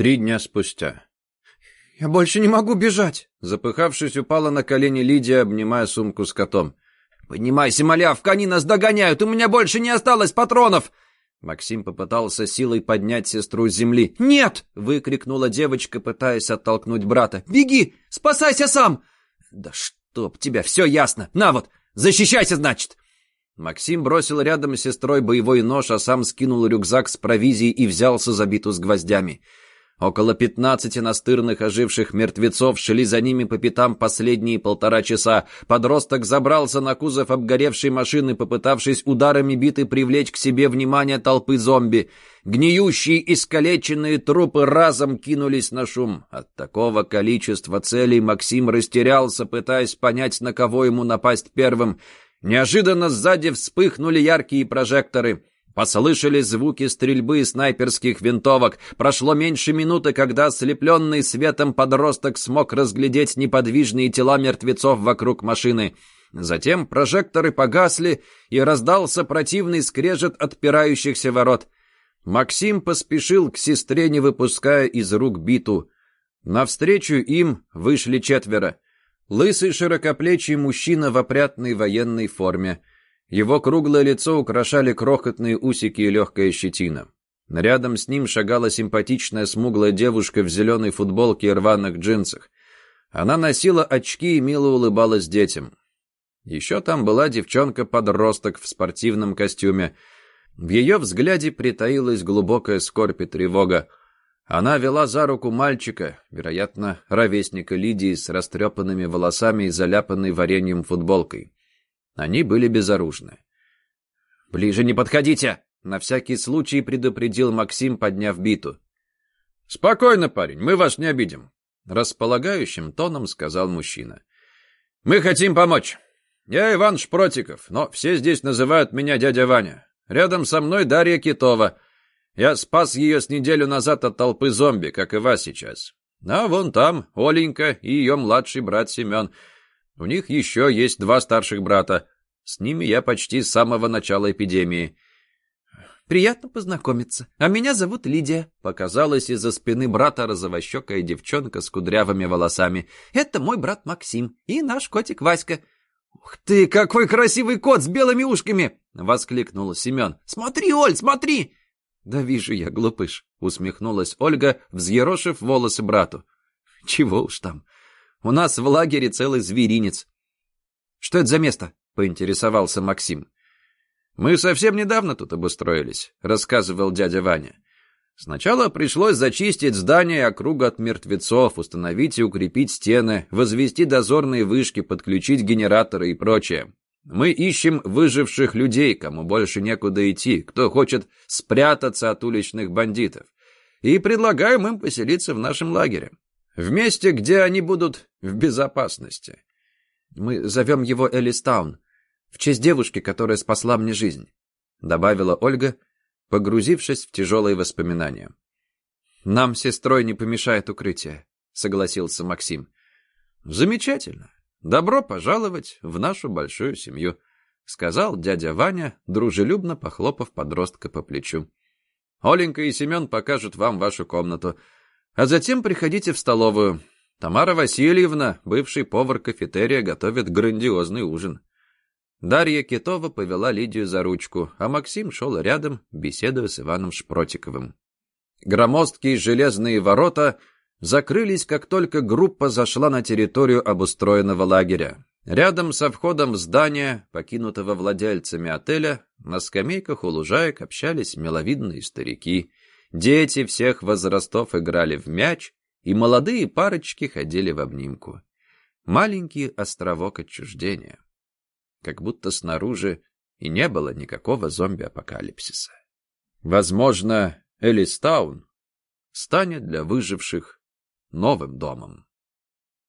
Три дня спустя. «Я больше не могу бежать!» Запыхавшись, упала на колени Лидия, обнимая сумку с котом. «Поднимайся, малявка, они нас догоняют! У меня больше не осталось патронов!» Максим попытался силой поднять сестру с земли. «Нет!» — выкрикнула девочка, пытаясь оттолкнуть брата. «Беги! Спасайся сам!» «Да чтоб тебя, все ясно! На вот, защищайся, значит!» Максим бросил рядом с сестрой боевой нож, а сам скинул рюкзак с провизией и взялся за биту с гвоздями. Около пятнадцати настырных оживших мертвецов шли за ними по пятам последние полтора часа. Подросток забрался на кузов обгоревшей машины, попытавшись ударами биты привлечь к себе внимание толпы зомби. Гниющие искалеченные трупы разом кинулись на шум. От такого количества целей Максим растерялся, пытаясь понять, на кого ему напасть первым. Неожиданно сзади вспыхнули яркие прожекторы. Послышались звуки стрельбы из снайперских винтовок. Прошло меньше минуты, когда ослепленный светом подросток смог разглядеть неподвижные тела мертвецов вокруг машины. Затем прожекторы погасли, и раздался противный скрежет отпирающихся ворот. Максим поспешил к сестре, не выпуская из рук биту. Навстречу им вышли четверо. Лысый широкоплечий мужчина в опрятной военной форме. Его круглое лицо украшали крохотные усики и легкая щетина. Рядом с ним шагала симпатичная смуглая девушка в зеленой футболке и рваных джинсах. Она носила очки и мило улыбалась детям. Еще там была девчонка-подросток в спортивном костюме. В ее взгляде притаилась глубокая скорбь и тревога. Она вела за руку мальчика, вероятно, ровесника Лидии с растрепанными волосами и заляпанной вареньем футболкой. Они были безоружны. «Ближе не подходите!» — на всякий случай предупредил Максим, подняв биту. «Спокойно, парень, мы вас не обидим», — располагающим тоном сказал мужчина. «Мы хотим помочь. Я Иван Шпротиков, но все здесь называют меня дядя Ваня. Рядом со мной Дарья Китова. Я спас ее с неделю назад от толпы зомби, как и вас сейчас. А вон там Оленька и ее младший брат Семен — у них еще есть два старших брата. С ними я почти с самого начала эпидемии. «Приятно познакомиться. А меня зовут Лидия», — показалась из-за спины брата розовощекая девчонка с кудрявыми волосами. «Это мой брат Максим и наш котик Васька». «Ух ты, какой красивый кот с белыми ушками!» — воскликнул Семен. «Смотри, Оль, смотри!» «Да вижу я, глупыш», — усмехнулась Ольга, взъерошив волосы брату. «Чего уж там. У нас в лагере целый зверинец. Что это за место? Поинтересовался Максим. Мы совсем недавно тут обустроились, рассказывал дядя Ваня. Сначала пришлось зачистить здание округа от мертвецов, установить и укрепить стены, возвести дозорные вышки, подключить генераторы и прочее. Мы ищем выживших людей, кому больше некуда идти, кто хочет спрятаться от уличных бандитов. И предлагаем им поселиться в нашем лагере. В месте, где они будут в безопасности. Мы зовем его Элистаун, в честь девушки, которая спасла мне жизнь», — добавила Ольга, погрузившись в тяжелые воспоминания. «Нам сестрой не помешает укрытие», — согласился Максим. «Замечательно. Добро пожаловать в нашу большую семью», — сказал дядя Ваня, дружелюбно похлопав подростка по плечу. «Оленька и Семен покажут вам вашу комнату». А затем приходите в столовую. Тамара Васильевна, бывший повар кафетерия, готовит грандиозный ужин. Дарья Китова повела Лидию за ручку, а Максим шел рядом, беседуя с Иваном Шпротиковым. Громоздкие железные ворота закрылись, как только группа зашла на территорию обустроенного лагеря. Рядом со входом в здание, покинутого владельцами отеля, на скамейках у лужаек общались миловидные старики. Дети всех возрастов играли в мяч, и молодые парочки ходили в обнимку. Маленький островок отчуждения. Как будто снаружи и не было никакого зомби-апокалипсиса. Возможно, Элистаун станет для выживших новым домом.